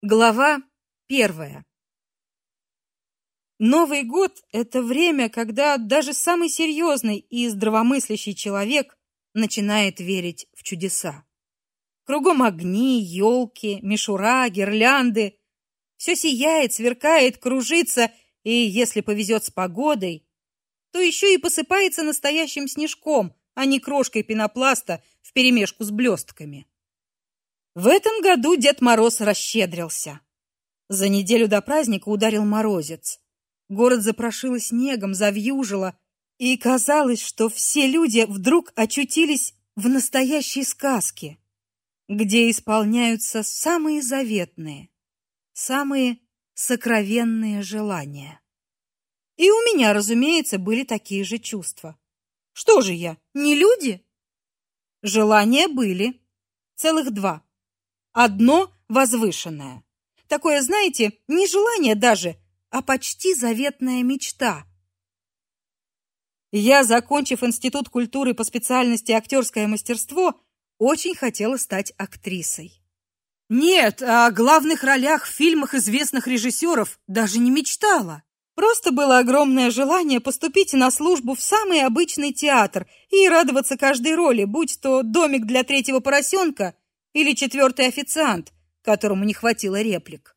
Глава первая. Новый год это время, когда даже самый серьезный и здравомыслящий человек начинает верить в чудеса. Кругом огни, елки, мишура, гирлянды. Все сияет, сверкает, кружится, и если повезет с погодой, то еще и посыпается настоящим снежком, а не крошкой пенопласта вперемешку с блестками. В этом году Дед Мороз расщедрился. За неделю до праздника ударил морозец. Город запрошило снегом, завьюжило, и казалось, что все люди вдруг очутились в настоящей сказке, где исполняются самые заветные, самые сокровенные желания. И у меня, разумеется, были такие же чувства. Что же я, не люди? Желания были, целых два. Одно возвышенное. Такое, знаете, не желание даже, а почти заветная мечта. Я, закончив институт культуры по специальности актерское мастерство, очень хотела стать актрисой. Нет, о главных ролях в фильмах известных режиссеров даже не мечтала. Просто было огромное желание поступить на службу в самый обычный театр и радоваться каждой роли, будь то домик для третьего поросенка или четвертый официант, которому не хватило реплик.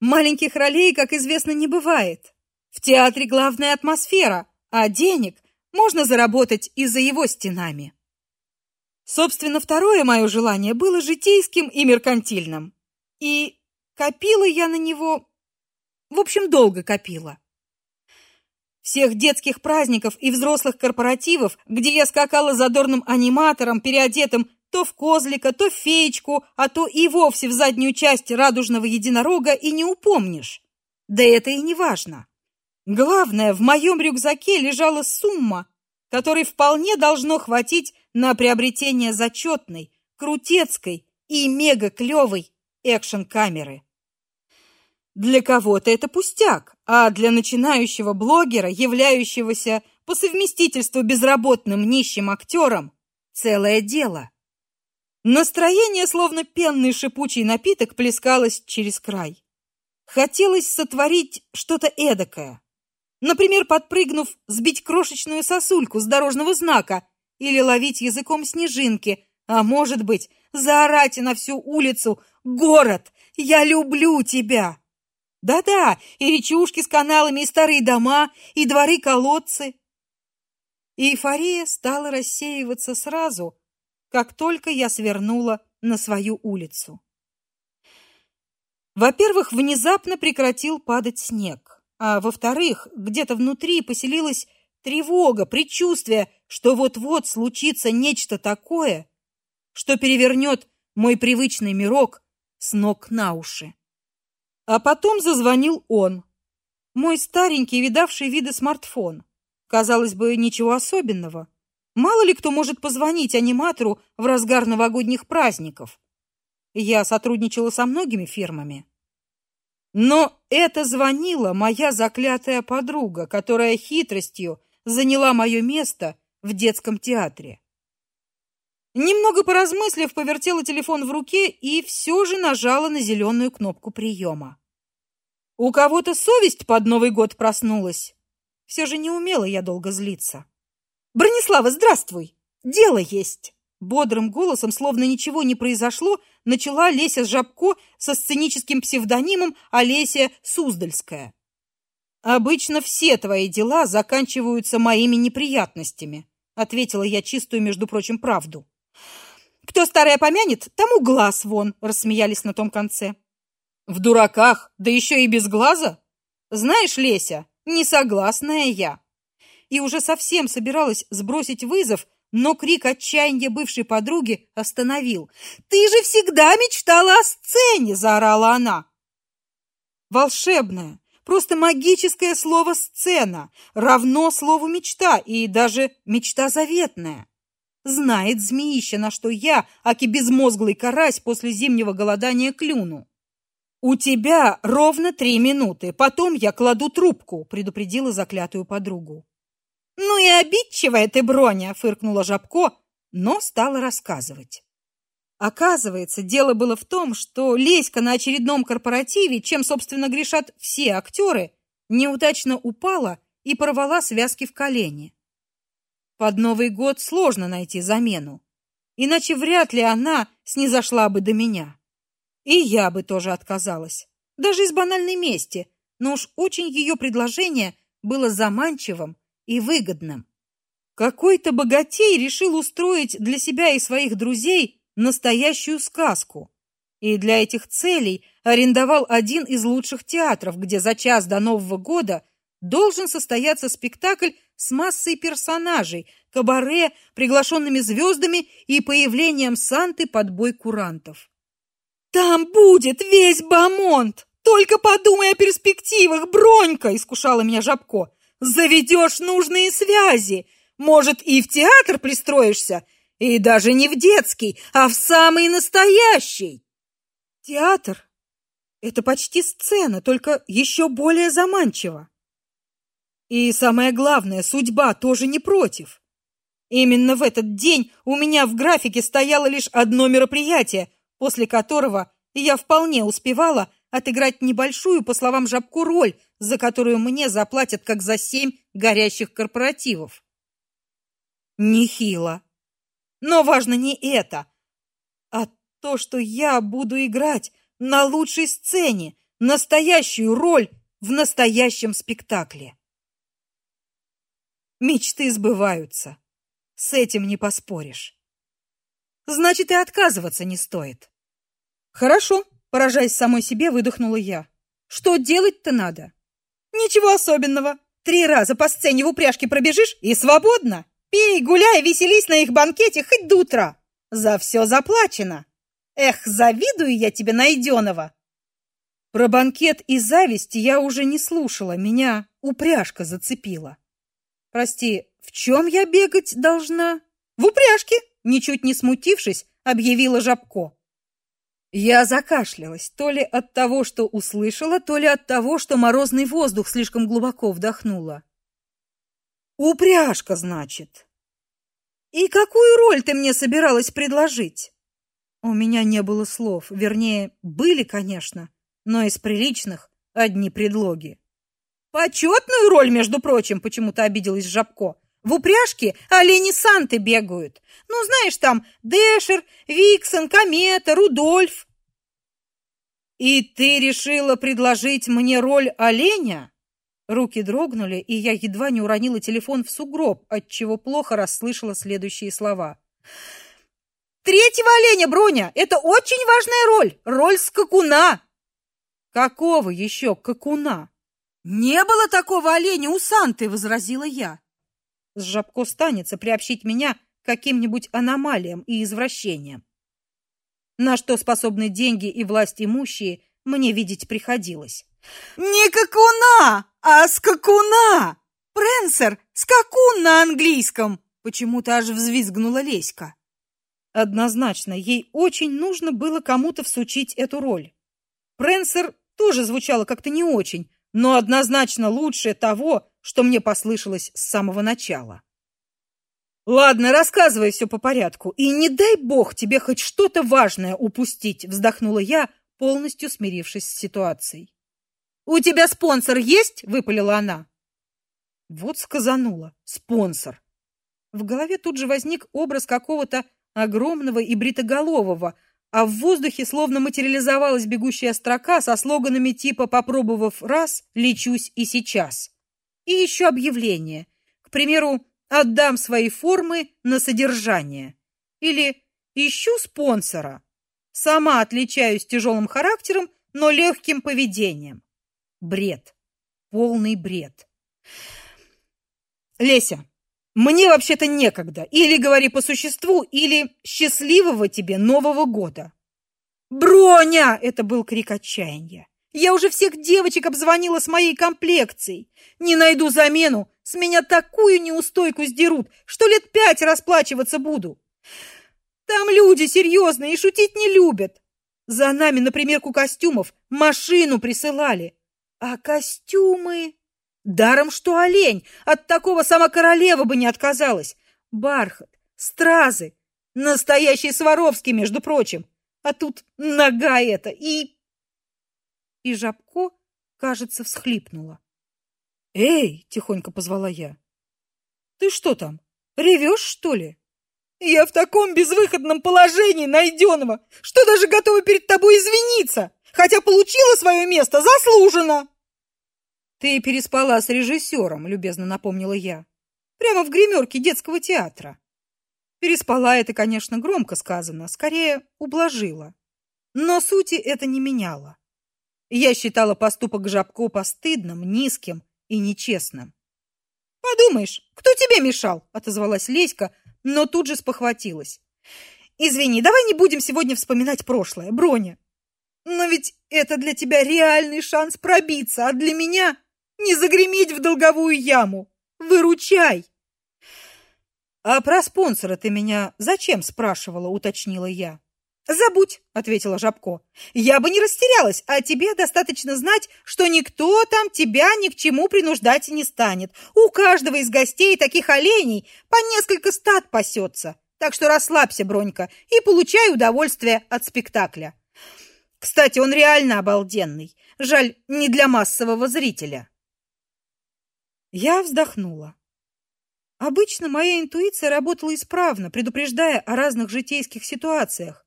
Маленьких ролей, как известно, не бывает. В театре главная атмосфера, а денег можно заработать и за его стенами. Собственно, второе мое желание было житейским и меркантильным. И копила я на него, в общем, долго копила. Всех детских праздников и взрослых корпоративов, где я скакала задорным аниматором, переодетым то в козлика, то в феечку, а то и вовсе в заднюю часть радужного единорога и не упомнишь. Да это и не важно. Главное, в моем рюкзаке лежала сумма, которой вполне должно хватить на приобретение зачетной, крутецкой и мега-клевой экшн-камеры. Для кого-то это пустяк, а для начинающего блогера, являющегося по совместительству безработным нищим актером, целое дело. Настроение, словно пенный шипучий напиток, плескалось через край. Хотелось сотворить что-то эдакое. Например, подпрыгнув, сбить крошечную сосульку с дорожного знака или ловить языком снежинки, а может быть, заорать на всю улицу «Город! Я люблю тебя!» Да-да, и речушки с каналами, и старые дома, и дворы-колодцы. Эйфория стала рассеиваться сразу, как только я свернула на свою улицу. Во-первых, внезапно прекратил падать снег, а во-вторых, где-то внутри поселилась тревога, предчувствие, что вот-вот случится нечто такое, что перевернет мой привычный мирок с ног на уши. А потом зазвонил он, мой старенький, видавший виды смартфон. Казалось бы, ничего особенного. Мало ли кто может позвонить аниматору в разгар новогодних праздников. Я сотрудничала со многими фирмами. Но это звонила моя заклятая подруга, которая хитростью заняла мое место в детском театре. Немного поразмыслив, повертела телефон в руке и все же нажала на зеленую кнопку приема. У кого-то совесть под Новый год проснулась. Все же не умела я долго злиться. Бронислава, здравствуй. Дело есть. Бодрым голосом, словно ничего не произошло, начала Леся Жабко со сценическим псевдонимом Олеся Суздальская. Обычно все твои дела заканчиваются моими неприятностями, ответила я чистую, между прочим, правду. Кто старое помянет, тому глаз вон, рассмеялись на том конце. В дураках, да еще и без глаза? Знаешь, Леся, несогласная я и уже совсем собиралась сбросить вызов, но крик отчаяния бывшей подруги остановил. «Ты же всегда мечтала о сцене!» – заорала она. Волшебное, просто магическое слово «сцена» равно слову «мечта» и даже «мечта заветная». Знает змеища, на что я, аки безмозглый карась, после зимнего голодания клюну. «У тебя ровно три минуты, потом я кладу трубку», – предупредила заклятую подругу. «Ну и обидчивая ты, Броня!» — фыркнула Жабко, но стала рассказывать. Оказывается, дело было в том, что Леська на очередном корпоративе, чем, собственно, грешат все актеры, неудачно упала и порвала связки в колене. Под Новый год сложно найти замену, иначе вряд ли она снизошла бы до меня. И я бы тоже отказалась, даже из банальной мести, но уж очень ее предложение было заманчивым и выгодным. Какой-то богатей решил устроить для себя и своих друзей настоящую сказку. И для этих целей арендовал один из лучших театров, где за час до Нового года должен состояться спектакль с массой персонажей, кабаре, приглашенными звездами и появлением Санты под бой курантов. Там будет весь Бамонт. Только подумай о перспективах, Бронька, искушала меня Жабко. Заведешь нужные связи, может, и в театр пристроишься, и даже не в детский, а в самый настоящий. Театр это почти сцена, только еще более заманчиво. И самое главное, судьба тоже не против. Именно в этот день у меня в графике стояло лишь одно мероприятие, после которого я вполне успевала отыграть небольшую, по словам Жабку, роль, за которую мне заплатят как за семь горящих корпоративов. Нехило. Но важно не это, а то, что я буду играть на лучшей сцене, настоящую роль в настоящем спектакле. Мечты сбываются. С этим не поспоришь. Значит, и отказываться не стоит. Хорошо, поражаясь самой себе, выдохнула я. Что делать-то надо? Ничего особенного. Три раза по сцене в упряжке пробежишь и свободно. Пей, гуляй, веселись на их банкете хоть до утра. За все заплачено. Эх, завидую я тебе, найденого. Про банкет и зависть я уже не слушала, меня упряжка зацепила. Прости, в чем я бегать должна? В упряжке, ничуть не смутившись, объявила Жабко. Я закашлялась, то ли от того, что услышала, то ли от того, что морозный воздух слишком глубоко вдохнула. Упряжка, значит. И какую роль ты мне собиралась предложить? У меня не было слов, вернее, были, конечно, но из приличных одни предлоги. Почетную роль, между прочим, почему-то обиделась Жабко. В упряжке олени-санты бегают. Ну, знаешь, там Дэшер, Виксон, Комета, Рудольф. И ты решила предложить мне роль оленя? Руки дрогнули, и я едва не уронила телефон в сугроб, от чего плохо расслышала следующие слова. Третьего оленя, Броня, это очень важная роль, роль скакуна. Какого еще скакуна? Не было такого оленя у Санты, возразила я. С Жабко станется приобщить меня к каким-нибудь аномалиям и извращениям. На что способны деньги и власть имущие, мне видеть приходилось. Не какуна, а скакуна! Пренсер, скакун на английском! Почему-то аж взвизгнула Леська. Однозначно, ей очень нужно было кому-то всучить эту роль. Пренсер тоже звучало как-то не очень, но однозначно лучше того, что мне послышалось с самого начала. Ладно, рассказывай все по порядку, и не дай бог тебе хоть что-то важное упустить, вздохнула я, полностью смирившись с ситуацией. У тебя спонсор есть? выпалила она. Вот сказанула. Спонсор. В голове тут же возник образ какого-то огромного и бритоголового, а в воздухе словно материализовалась бегущая строка со слоганами типа «попробовав раз, лечусь и сейчас». И еще объявление. К примеру, «отдам свои формы на содержание». Или «ищу спонсора». Сама отличаюсь тяжелым характером, но легким поведением. Бред. Полный бред. Леся, мне вообще-то некогда. Или говори по существу, или счастливого тебе Нового года. Броня! Это был крик отчаяния. Я уже всех девочек обзвонила с моей комплекцией. Не найду замену, с меня такую неустойку сдерут, что лет пять расплачиваться буду. Там люди серьезные и шутить не любят. За нами на примерку костюмов машину присылали. А костюмы... Даром, что олень, от такого сама королева бы не отказалась. Бархат, стразы, Настоящий Сваровский, между прочим. А тут нога эта и... И Жабко, кажется, всхлипнула. «Эй!» — тихонько позвала я. «Ты что там, ревешь, что ли?» «Я в таком безвыходном положении, найденного, что даже готова перед тобой извиниться, хотя получила свое место заслуженно!» «Ты переспала с режиссером», — любезно напомнила я. «Прямо в гримерке детского театра». Переспала это, конечно, громко сказано, скорее ублажила. Но сути это не меняло. Я считала поступок Жабко постыдным, низким и нечестным. «Подумаешь, кто тебе мешал?» — отозвалась Леська, но тут же спохватилась. «Извини, давай не будем сегодня вспоминать прошлое, Броня. Но ведь это для тебя реальный шанс пробиться, а для меня не загреметь в долговую яму. Выручай!» «А про спонсора ты меня зачем спрашивала?» — уточнила я. «Забудь», — ответила Жабко. «Я бы не растерялась, а тебе достаточно знать, что никто там тебя ни к чему принуждать не станет. У каждого из гостей таких оленей по несколько стад пасется. Так что расслабься, Бронька, и получай удовольствие от спектакля. Кстати, он реально обалденный. Жаль, не для массового зрителя». Я вздохнула. Обычно моя интуиция работала исправно, предупреждая о разных житейских ситуациях,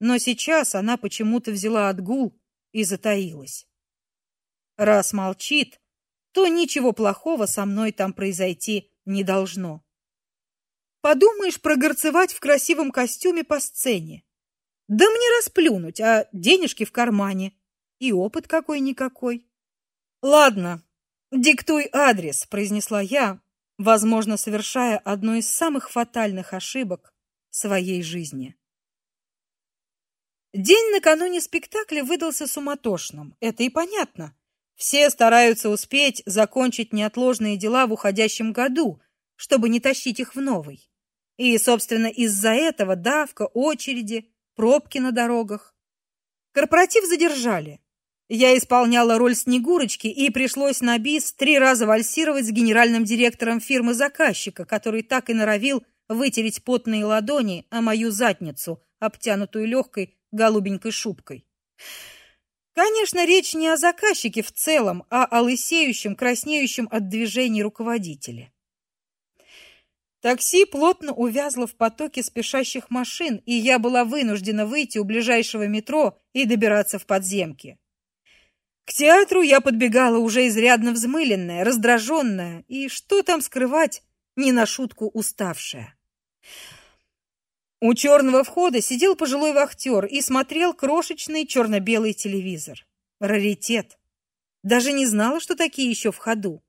но сейчас она почему-то взяла отгул и затаилась. Раз молчит, то ничего плохого со мной там произойти не должно. Подумаешь прогорцевать в красивом костюме по сцене. Да мне расплюнуть, а денежки в кармане. И опыт какой-никакой. Ладно, диктуй адрес, произнесла я, возможно, совершая одну из самых фатальных ошибок своей жизни. День накануне спектакля выдался суматошным. Это и понятно. Все стараются успеть закончить неотложные дела в уходящем году, чтобы не тащить их в новый. И, собственно, из-за этого давка, очереди, пробки на дорогах. Корпоратив задержали. Я исполняла роль Снегурочки, и пришлось на бис три раза вальсировать с генеральным директором фирмы заказчика, который так и норовил вытереть потные ладони о мою задницу, обтянутую легкой голубенькой шубкой. Конечно, речь не о заказчике в целом, а о лысеющем, краснеющем от движений руководителе. Такси плотно увязло в потоке спешащих машин, и я была вынуждена выйти у ближайшего метро и добираться в подземки. К театру я подбегала уже изрядно взмыленная, раздраженная и, что там скрывать, не на шутку уставшая. У черного входа сидел пожилой вахтер и смотрел крошечный черно-белый телевизор. Раритет. Даже не знала, что такие еще в ходу.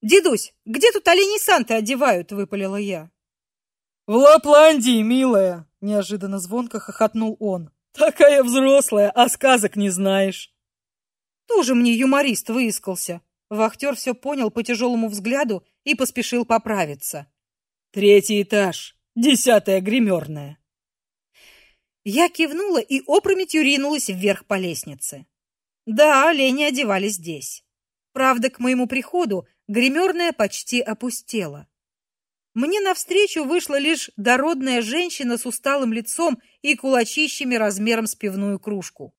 «Дедусь, где тут оленей Санты одевают?» — выпалила я. «В Лапландии, милая!» — неожиданно звонко хохотнул он. «Такая взрослая, а сказок не знаешь!» Тоже мне юморист выискался. Вахтер все понял по тяжелому взгляду и поспешил поправиться. Третий этаж, десятая гримерная. Я кивнула и опрометью ринулась вверх по лестнице. Да, олени одевались здесь. Правда, к моему приходу гримерная почти опустела. Мне навстречу вышла лишь дородная женщина с усталым лицом и кулачищами размером с пивную кружку.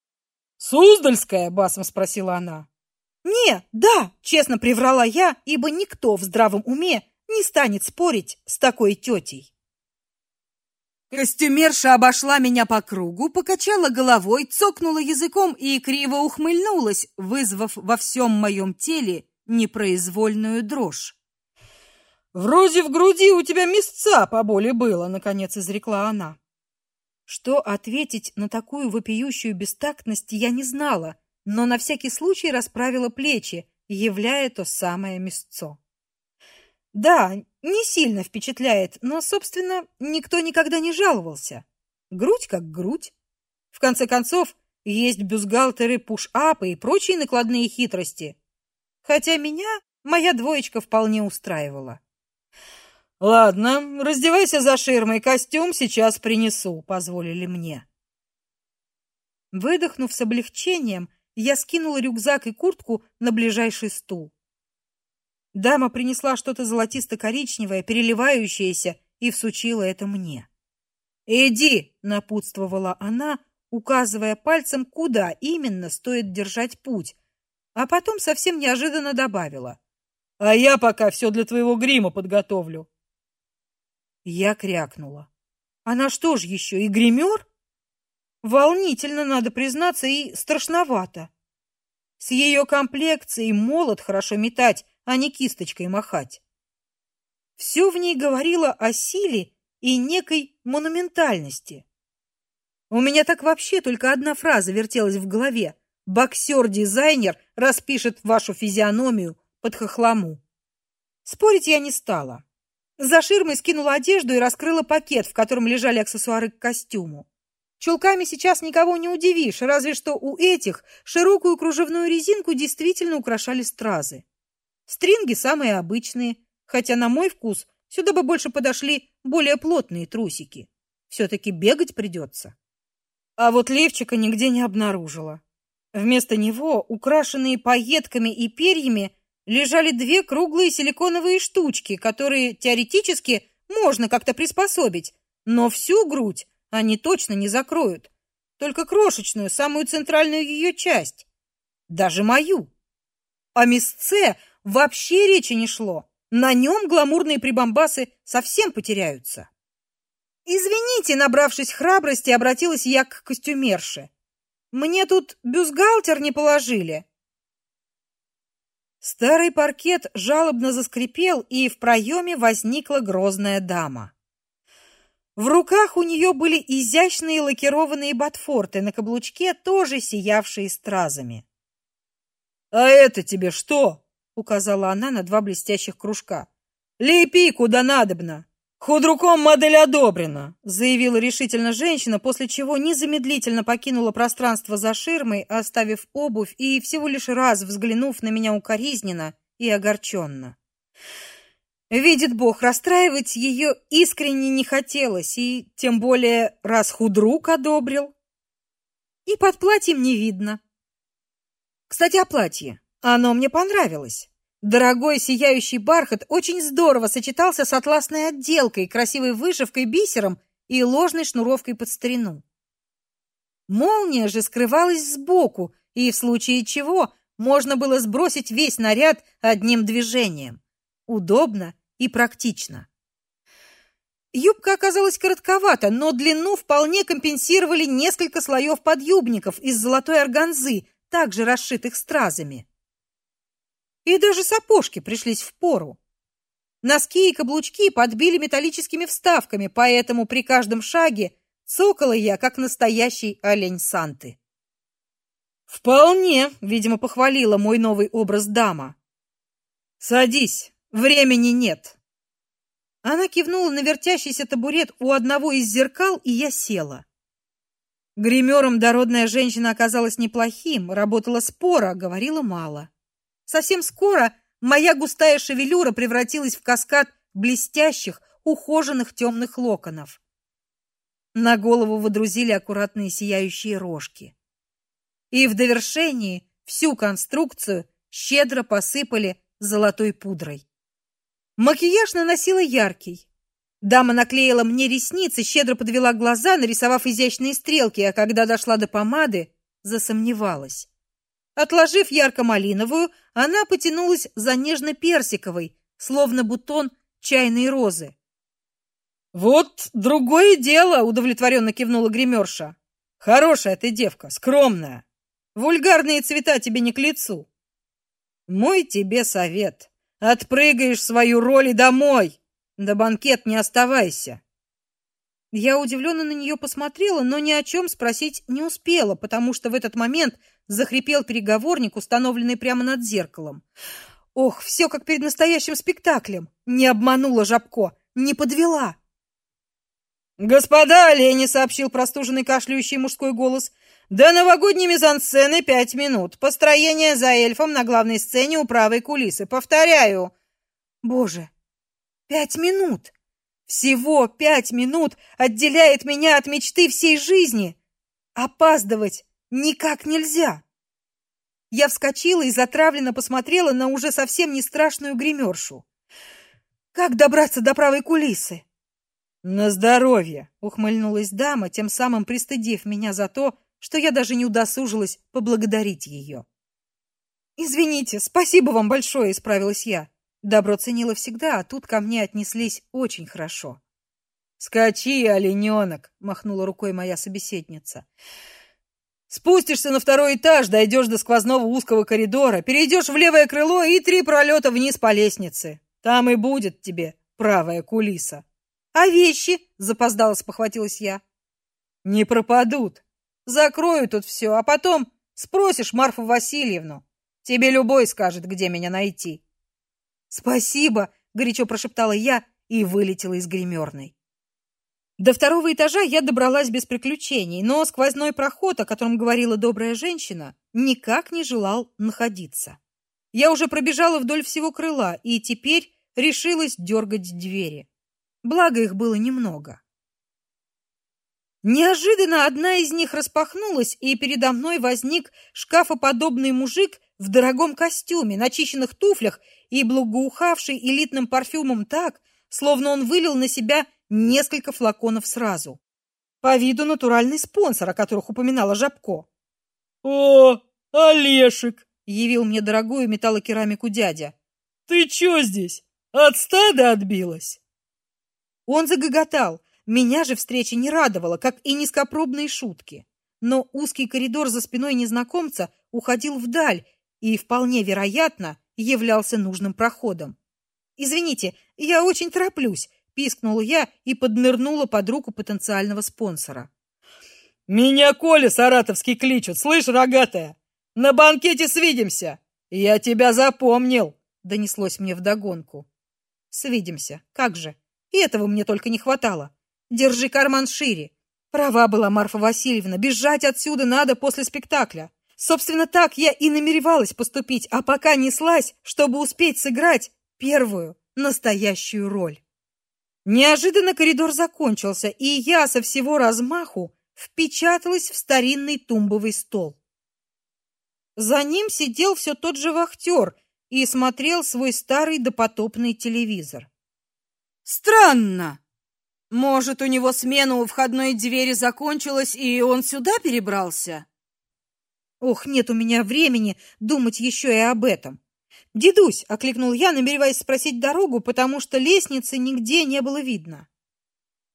Суздальская, басом спросила она. Не, да, честно приврала я, ибо никто в здравом уме не станет спорить с такой тетей. Костюмерша обошла меня по кругу, покачала головой, цокнула языком и криво ухмыльнулась, вызвав во всем моем теле непроизвольную дрожь. Вроде в груди у тебя места поболе было, наконец изрекла она. Что ответить на такую вопиющую бестактность я не знала, но на всякий случай расправила плечи, являя то самое мясцо. Да, не сильно впечатляет, но, собственно, никто никогда не жаловался. Грудь как грудь. В конце концов, есть бюстгальтеры, пуш-апы и прочие накладные хитрости. Хотя меня моя двоечка вполне устраивала. Ладно, раздевайся за ширмой, костюм сейчас принесу, позволили мне. Выдохнув с облегчением, я скинула рюкзак и куртку на ближайший стул. Дама принесла что-то золотисто-коричневое, переливающееся, и всучила это мне. Иди, напутствовала она, указывая пальцем, куда именно стоит держать путь, а потом совсем неожиданно добавила: "А я пока все для твоего грима подготовлю". Я крякнула. Она что ж еще и гример? Волнительно, надо признаться, и страшновато. С ее комплекцией молот хорошо метать, а не кисточкой махать. Все в ней говорило о силе и некой монументальности. У меня так вообще только одна фраза вертелась в голове. Боксер-дизайнер распишет вашу физиономию под хохлому. Спорить я не стала. За ширмой скинула одежду и раскрыла пакет, в котором лежали аксессуары к костюму. Чулками сейчас никого не удивишь, разве что у этих широкую кружевную резинку действительно украшали стразы. Стринги самые обычные, хотя на мой вкус сюда бы больше подошли более плотные трусики. все таки бегать придется. А вот левчика нигде не обнаружила. Вместо него, украшенные пайетками и перьями, лежали две круглые силиконовые штучки, которые теоретически можно как-то приспособить, но всю грудь они точно не закроют, только крошечную, самую центральную ее часть, даже мою. О мясце вообще речи не шло. На нем гламурные прибамбасы совсем потеряются. Извините, набравшись храбрости, обратилась я к костюмерше. Мне тут бюстгальтер не положили. Старый паркет жалобно заскрипел, и в проеме возникла грозная дама. В руках у нее были изящные лакированные ботфорты на каблучке, тоже сиявшие стразами. А это тебе что? Указала она на два блестящих кружка. Лепи куда надобно. Худруком модель одобрена, заявила решительно женщина, после чего незамедлительно покинула пространство за ширмой, оставив обувь и всего лишь раз взглянув на меня укоризненно и огорченно. Видит Бог, расстраивать ее искренне не хотелось, и тем более раз худрук одобрил. И под платьем не видно. Кстати, о платье. Оно мне понравилось. Дорогой сияющий бархат очень здорово сочетался с атласной отделкой, красивой вышивкой бисером и ложной шнуровкой под старину. Молния же скрывалась сбоку, и в случае чего можно было сбросить весь наряд одним движением. Удобно и практично. Юбка оказалась коротковата, но длину вполне компенсировали несколько слоев подъюбников из золотой органзы, также расшитых стразами. И даже сапожки пришлись в пору. Носки и каблучки подбили металлическими вставками, поэтому при каждом шаге цокала я, как настоящий олень Санты. Вполне, видимо, похвалила мой новый образ дама. Садись, Времени нет. Она кивнула на вертящийся табурет у одного из зеркал, и я села. Гримером дородная женщина оказалась неплохим, работала споро, говорила мало. Совсем скоро моя густая шевелюра превратилась в каскад блестящих, ухоженных темных локонов. На голову водрузили аккуратные сияющие рожки. И в довершении всю конструкцию щедро посыпали золотой пудрой. Макияж наносила яркий. Дама наклеила мне ресницы, щедро подвела глаза, нарисовав изящные стрелки, а когда дошла до помады, засомневалась. Отложив ярко-малиновую, она потянулась за нежно-персиковой, словно бутон чайной розы. Вот другое дело, удовлетворенно кивнула гримерша. Хорошая ты девка, скромная. Вульгарные цвета тебе не к лицу. Мой тебе совет. Отпрыгаешь свою роль и домой. До банкет не оставайся. Я удивленно на нее посмотрела, но ни о чем спросить не успела, потому что в этот момент захрипел переговорник, установленный прямо над зеркалом. Ох, все как перед настоящим спектаклем. Не обманула Жабко, не подвела. Господа, олени, сообщил простуженный кашляющий мужской голос. До новогодней мизансцены пять минут. Построение за эльфом на главной сцене у правой кулисы. Повторяю. Боже, пять минут. Всего пять минут отделяет меня от мечты всей жизни. Опаздывать никак нельзя. Я вскочила и затравленно посмотрела на уже совсем не страшную гримершу. Как добраться до правой кулисы? На здоровье, ухмыльнулась дама, тем самым пристыдив меня за то, что я даже не удосужилась поблагодарить ее. Извините, спасибо вам большое, исправилась я. Добро ценила всегда, а тут ко мне отнеслись очень хорошо. Скачи, олененок, махнула рукой моя собеседница. Спустишься на второй этаж, дойдешь до сквозного узкого коридора, перейдешь в левое крыло и три пролета вниз по лестнице. Там и будет тебе правая кулиса. А вещи, запоздало спохватилась я. Не пропадут. Закрою тут все, а потом спросишь Марфу Васильевну. Тебе любой скажет, где меня найти. Спасибо, горячо прошептала я и вылетела из гримерной. До второго этажа я добралась без приключений, но сквозной проход, о котором говорила добрая женщина, никак не желал находиться. Я уже пробежала вдоль всего крыла и теперь решилась дергать двери. Благо их было немного. Неожиданно одна из них распахнулась, и передо мной возник шкафоподобный мужик в дорогом костюме, начищенных туфлях и благоухавший элитным парфюмом так, словно он вылил на себя несколько флаконов сразу. По виду натуральный спонсор, о которых упоминала Жабко. «О, Олешек!» — явил мне дорогую металлокерамику дядя. «Ты чё здесь? От стада отбилась?» Он загоготал. Меня же встреча не радовала, как и низкопробные шутки. Но узкий коридор за спиной незнакомца уходил вдаль и, вполне вероятно, являлся нужным проходом. «Извините, я очень тороплюсь пискнула я и поднырнула под руку потенциального спонсора. Меня Коля Саратовский кличут, слышь, рогатая? На банкете свидимся. Я тебя запомнил, донеслось мне вдогонку. Свидимся. Как же? И этого мне только не хватало. Держи карман шире. Права была Марфа Васильевна, бежать отсюда надо после спектакля. Собственно, так я и намеревалась поступить, а пока неслась, чтобы успеть сыграть первую настоящую роль. Неожиданно коридор закончился, и я со всего размаху впечаталась в старинный тумбовый стол. За ним сидел все тот же вахтер и смотрел свой старый допотопный телевизор. Странно. Может, у него смена у входной двери закончилась, и он сюда перебрался? Ох, нет у меня времени думать еще и об этом. «Дедусь!» — окликнул я, намереваясь спросить дорогу, потому что лестницы нигде не было видно.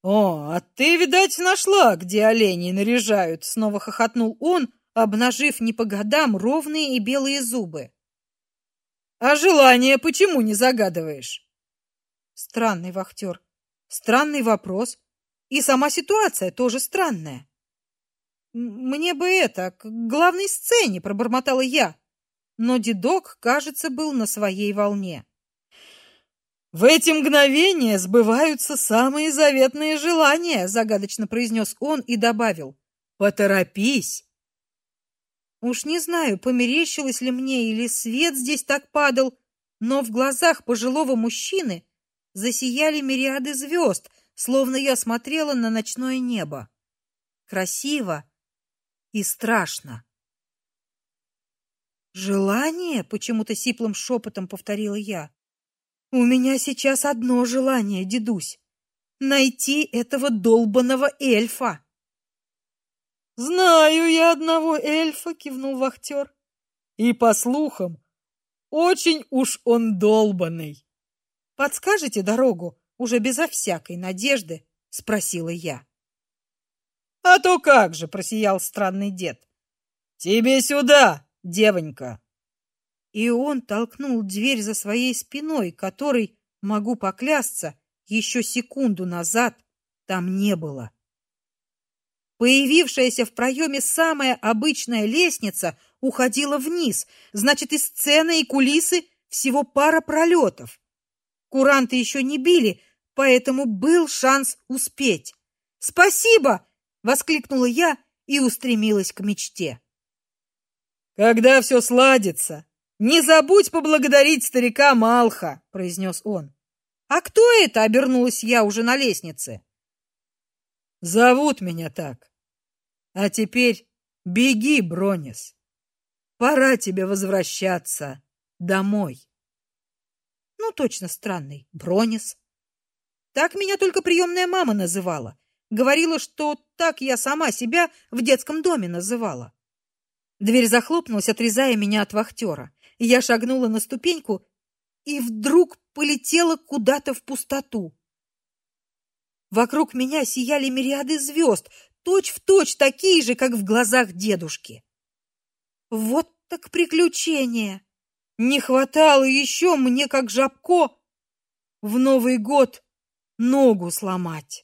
«О, а ты, видать, нашла, где оленей наряжают!» — снова хохотнул он, обнажив не по годам ровные и белые зубы. «А желание почему не загадываешь?» Странный вахтер. Странный вопрос. И сама ситуация тоже странная. «Мне бы это, к главной сцене!» — пробормотала я но дедок, кажется, был на своей волне. В эти мгновения сбываются самые заветные желания, загадочно произнес он и добавил: "Поторопись". Уж не знаю, померещилось ли мне или свет здесь так падал, но в глазах пожилого мужчины засияли мириады звезд, словно я смотрела на ночное небо. Красиво и страшно. Желание, почему-то сиплым шепотом повторила я. У меня сейчас одно желание, дедусь найти этого долбаного эльфа. Знаю я одного эльфа, кивнул вахтер. И по слухам, очень уж он долбанный. Подскажете дорогу, уже безо всякой надежды, спросила я. А то как же, просиял странный дед. Тебе сюда, девонька. И он толкнул дверь за своей спиной, которой, могу поклясться, еще секунду назад там не было. Появившаяся в проеме самая обычная лестница уходила вниз, значит, и сцена, и кулисы всего пара пролетов. Куранты еще не били, поэтому был шанс успеть. «Спасибо!» — воскликнула я и устремилась к мечте. Когда все сладится, не забудь поблагодарить старика Малха, произнес он. А кто это? обернулась я уже на лестнице. Зовут меня так. А теперь беги, Бронис. Пора тебе возвращаться домой. Ну точно странный Бронис. Так меня только приемная мама называла. Говорила, что так я сама себя в детском доме называла. Дверь захлопнулась, отрезая меня от вахтера. Я шагнула на ступеньку и вдруг полетела куда-то в пустоту. Вокруг меня сияли мириады звезд, точь-в-точь такие же, как в глазах дедушки. Вот так приключение! Не хватало еще мне, как жабко, в Новый год ногу сломать.